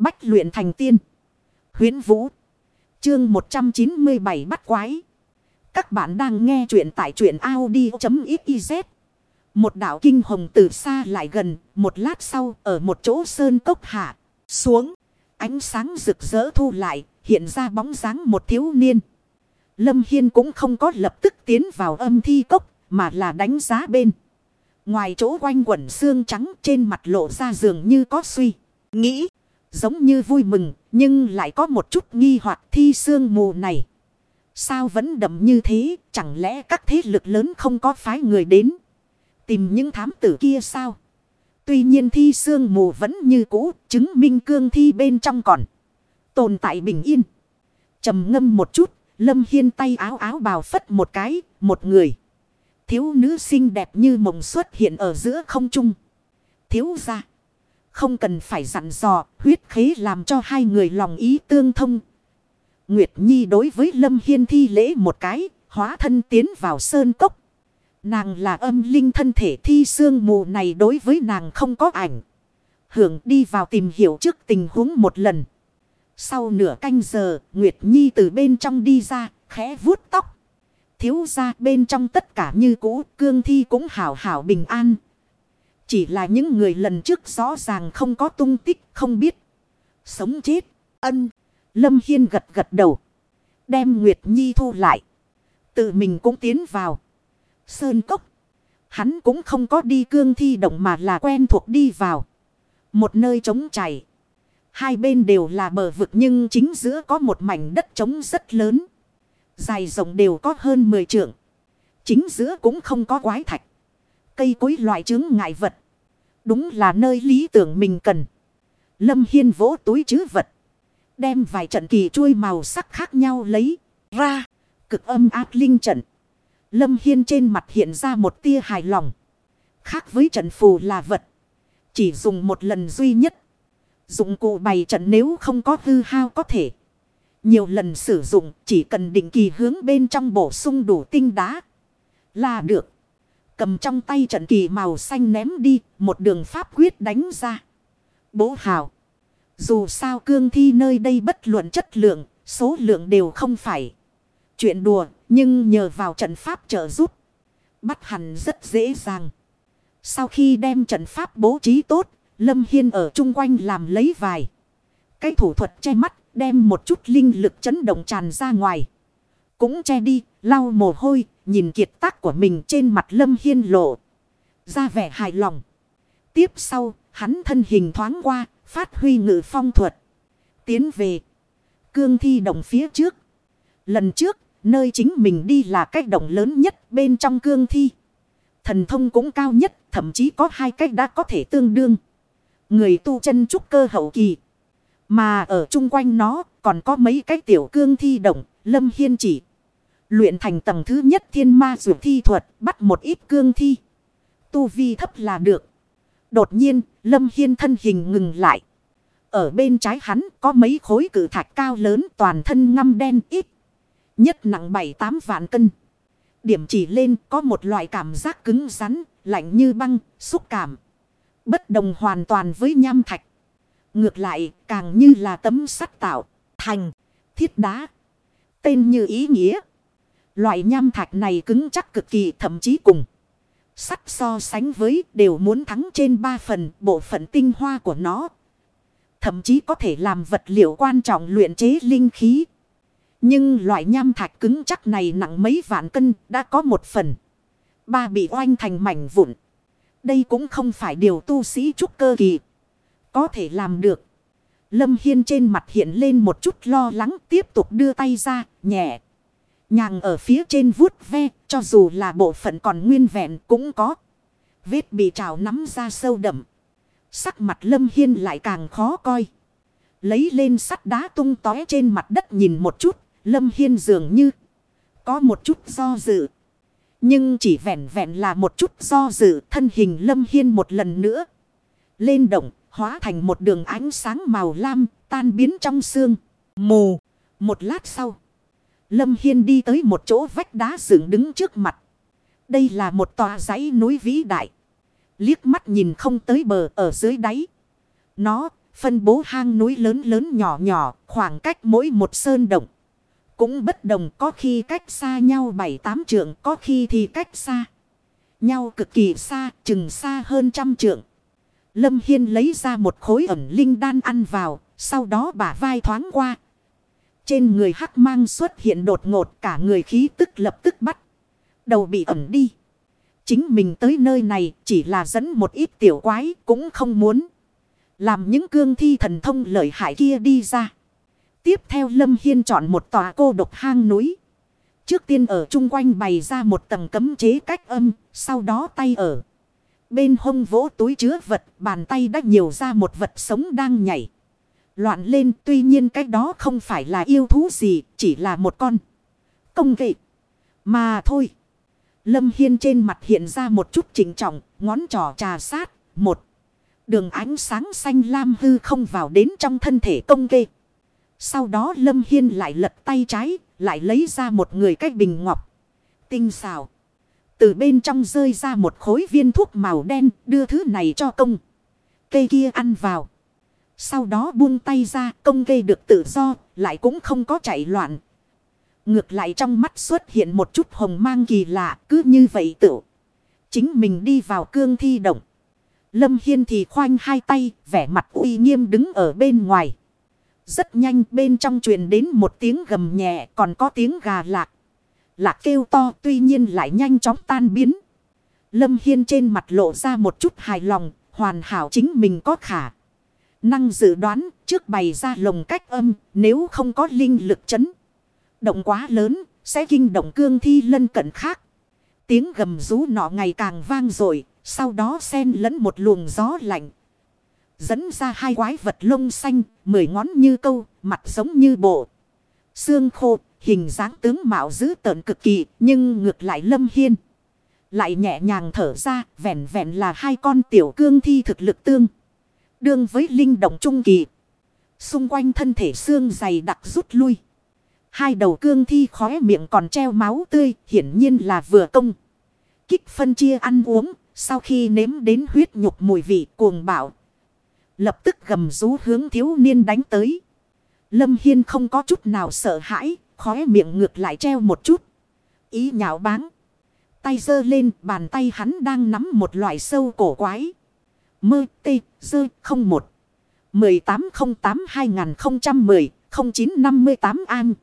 Bách luyện thành tiên. Huyến Vũ. Chương 197 bắt quái. Các bạn đang nghe truyện tại truyện Audi.xyz. Một đảo kinh hồng từ xa lại gần. Một lát sau, ở một chỗ sơn cốc hạ. Xuống. Ánh sáng rực rỡ thu lại. Hiện ra bóng dáng một thiếu niên. Lâm Hiên cũng không có lập tức tiến vào âm thi cốc. Mà là đánh giá bên. Ngoài chỗ quanh quẩn xương trắng trên mặt lộ ra dường như có suy. Nghĩ. Giống như vui mừng, nhưng lại có một chút nghi hoặc thi sương mù này. Sao vẫn đậm như thế, chẳng lẽ các thế lực lớn không có phái người đến. Tìm những thám tử kia sao? Tuy nhiên thi sương mù vẫn như cũ, chứng minh cương thi bên trong còn. Tồn tại bình yên. trầm ngâm một chút, Lâm Hiên tay áo áo bào phất một cái, một người. Thiếu nữ xinh đẹp như mộng xuất hiện ở giữa không trung. Thiếu ra. Không cần phải dặn dò, huyết khế làm cho hai người lòng ý tương thông. Nguyệt Nhi đối với Lâm Hiên thi lễ một cái, hóa thân tiến vào sơn cốc. Nàng là âm linh thân thể thi xương mù này đối với nàng không có ảnh. Hưởng đi vào tìm hiểu trước tình huống một lần. Sau nửa canh giờ, Nguyệt Nhi từ bên trong đi ra, khẽ vuốt tóc. Thiếu ra bên trong tất cả như cũ, cương thi cũng hảo hảo bình an, chỉ là những người lần trước rõ ràng không có tung tích, không biết. Sống chết. Ân. Lâm Hiên gật gật đầu. Đem Nguyệt Nhi thu lại. Tự mình cũng tiến vào. Sơn cốc. Hắn cũng không có đi cương thi động mà là quen thuộc đi vào. Một nơi trống chảy. Hai bên đều là bờ vực nhưng chính giữa có một mảnh đất trống rất lớn. Dài rộng đều có hơn 10 trượng. Chính giữa cũng không có quái thạch. Cây cối loại chứng ngại vật. Đúng là nơi lý tưởng mình cần. Lâm Hiên vỗ túi chứ vật. Đem vài trận kỳ chuôi màu sắc khác nhau lấy ra. Cực âm áp linh trận. Lâm Hiên trên mặt hiện ra một tia hài lòng. Khác với trận phù là vật. Chỉ dùng một lần duy nhất. Dụng cụ bày trận nếu không có hư hao có thể. Nhiều lần sử dụng, chỉ cần định kỳ hướng bên trong bổ sung đủ tinh đá. Là được. Cầm trong tay trận kỳ màu xanh ném đi, một đường pháp quyết đánh ra. Bố hào. Dù sao cương thi nơi đây bất luận chất lượng, số lượng đều không phải. Chuyện đùa, nhưng nhờ vào trận pháp trợ giúp. Bắt hẳn rất dễ dàng. Sau khi đem trận pháp bố trí tốt, Lâm Hiên ở chung quanh làm lấy vài. Cái thủ thuật che mắt, đem một chút linh lực chấn động tràn ra ngoài. Cũng che đi, lau mồ hôi, nhìn kiệt tác của mình trên mặt lâm hiên lộ. Ra vẻ hài lòng. Tiếp sau, hắn thân hình thoáng qua, phát huy ngự phong thuật. Tiến về. Cương thi động phía trước. Lần trước, nơi chính mình đi là cách động lớn nhất bên trong cương thi. Thần thông cũng cao nhất, thậm chí có hai cách đã có thể tương đương. Người tu chân trúc cơ hậu kỳ. Mà ở chung quanh nó còn có mấy cái tiểu cương thi động, lâm hiên chỉ. Luyện thành tầng thứ nhất thiên ma dụ thi thuật bắt một ít cương thi. Tu vi thấp là được. Đột nhiên, Lâm Hiên thân hình ngừng lại. Ở bên trái hắn có mấy khối cử thạch cao lớn toàn thân ngăm đen ít. Nhất nặng 7-8 vạn cân. Điểm chỉ lên có một loại cảm giác cứng rắn, lạnh như băng, xúc cảm. Bất đồng hoàn toàn với nham thạch. Ngược lại càng như là tấm sắt tạo, thành, thiết đá. Tên như ý nghĩa. Loại nham thạch này cứng chắc cực kỳ thậm chí cùng. Sắt so sánh với đều muốn thắng trên ba phần bộ phận tinh hoa của nó. Thậm chí có thể làm vật liệu quan trọng luyện chế linh khí. Nhưng loại nham thạch cứng chắc này nặng mấy vạn cân đã có một phần. Ba bị oanh thành mảnh vụn. Đây cũng không phải điều tu sĩ trúc cơ kỳ. Có thể làm được. Lâm Hiên trên mặt hiện lên một chút lo lắng tiếp tục đưa tay ra, nhẹ. Nhàng ở phía trên vuốt ve, cho dù là bộ phận còn nguyên vẹn cũng có. Vết bị trào nắm ra sâu đậm. Sắc mặt lâm hiên lại càng khó coi. Lấy lên sắt đá tung tói trên mặt đất nhìn một chút, lâm hiên dường như có một chút do dự. Nhưng chỉ vẹn vẹn là một chút do dự thân hình lâm hiên một lần nữa. Lên động, hóa thành một đường ánh sáng màu lam, tan biến trong xương, mù. Một lát sau. Lâm Hiên đi tới một chỗ vách đá dựng đứng trước mặt. Đây là một tòa dãy núi vĩ đại. Liếc mắt nhìn không tới bờ ở dưới đáy. Nó phân bố hang núi lớn lớn nhỏ nhỏ, khoảng cách mỗi một sơn động. Cũng bất đồng có khi cách xa nhau 7-8 trượng, có khi thì cách xa. Nhau cực kỳ xa, chừng xa hơn trăm trượng. Lâm Hiên lấy ra một khối ẩm linh đan ăn vào, sau đó bả vai thoáng qua. Trên người hắc mang xuất hiện đột ngột cả người khí tức lập tức bắt. Đầu bị ẩn đi. Chính mình tới nơi này chỉ là dẫn một ít tiểu quái cũng không muốn. Làm những cương thi thần thông lợi hại kia đi ra. Tiếp theo Lâm Hiên chọn một tòa cô độc hang núi. Trước tiên ở chung quanh bày ra một tầng cấm chế cách âm, sau đó tay ở. Bên hông vỗ túi chứa vật, bàn tay đã nhiều ra một vật sống đang nhảy. Loạn lên tuy nhiên cái đó không phải là yêu thú gì, chỉ là một con. Công nghệ. Mà thôi. Lâm Hiên trên mặt hiện ra một chút chỉnh trọng, ngón trỏ trà sát, một. Đường ánh sáng xanh lam hư không vào đến trong thân thể công kê. Sau đó Lâm Hiên lại lật tay trái, lại lấy ra một người cách bình ngọc. Tinh xào. Từ bên trong rơi ra một khối viên thuốc màu đen, đưa thứ này cho công. Cây kia ăn vào. Sau đó buông tay ra, công gây được tự do, lại cũng không có chạy loạn. Ngược lại trong mắt xuất hiện một chút hồng mang kỳ lạ, cứ như vậy tự. Chính mình đi vào cương thi động. Lâm Hiên thì khoanh hai tay, vẻ mặt uy nghiêm đứng ở bên ngoài. Rất nhanh bên trong truyền đến một tiếng gầm nhẹ còn có tiếng gà lạc. Lạc kêu to tuy nhiên lại nhanh chóng tan biến. Lâm Hiên trên mặt lộ ra một chút hài lòng, hoàn hảo chính mình có khả. Năng dự đoán trước bày ra lồng cách âm nếu không có linh lực chấn. Động quá lớn sẽ kinh động cương thi lân cận khác. Tiếng gầm rú nọ ngày càng vang rồi sau đó xen lẫn một luồng gió lạnh. Dẫn ra hai quái vật lông xanh, mười ngón như câu, mặt giống như bộ. Xương khô, hình dáng tướng mạo dữ tợn cực kỳ, nhưng ngược lại lâm hiên. Lại nhẹ nhàng thở ra, vẹn vẹn là hai con tiểu cương thi thực lực tương. Đương với linh động trung kỳ. Xung quanh thân thể xương dày đặc rút lui. Hai đầu cương thi khóe miệng còn treo máu tươi, hiển nhiên là vừa công. Kích phân chia ăn uống, sau khi nếm đến huyết nhục mùi vị cuồng bạo. Lập tức gầm rú hướng thiếu niên đánh tới. Lâm Hiên không có chút nào sợ hãi, khóe miệng ngược lại treo một chút. Ý nhạo báng. Tay giơ lên, bàn tay hắn đang nắm một loại sâu cổ quái. Mơ tê dơ không một. 1808-2010-0958 an.